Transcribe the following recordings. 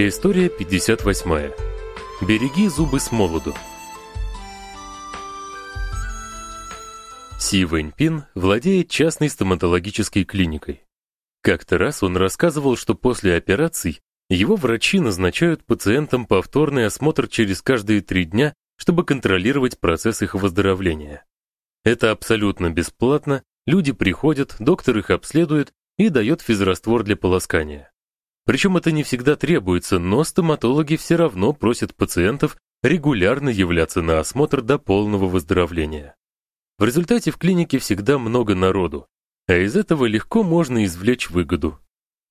История 58. Береги зубы с молоду. Си Вэньпин владеет частной стоматологической клиникой. Как-то раз он рассказывал, что после операций его врачи назначают пациентам повторный осмотр через каждые три дня, чтобы контролировать процесс их выздоровления. Это абсолютно бесплатно, люди приходят, доктор их обследует и дает физраствор для полоскания. Причем это не всегда требуется, но стоматологи все равно просят пациентов регулярно являться на осмотр до полного выздоровления. В результате в клинике всегда много народу, а из этого легко можно извлечь выгоду.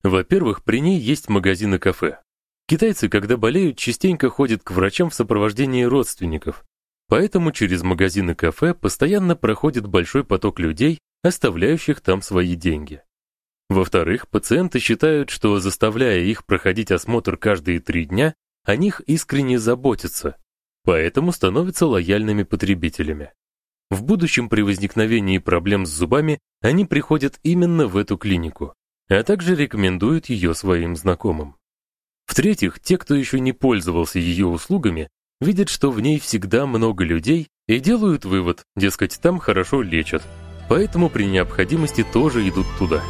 Во-первых, при ней есть магазин и кафе. Китайцы, когда болеют, частенько ходят к врачам в сопровождении родственников. Поэтому через магазин и кафе постоянно проходит большой поток людей, оставляющих там свои деньги. Во-вторых, пациенты считают, что заставляя их проходить осмотр каждые три дня, о них искренне заботятся, поэтому становятся лояльными потребителями. В будущем при возникновении проблем с зубами они приходят именно в эту клинику, а также рекомендуют ее своим знакомым. В-третьих, те, кто еще не пользовался ее услугами, видят, что в ней всегда много людей и делают вывод, дескать, там хорошо лечат. Поэтому при необходимости тоже идут туда.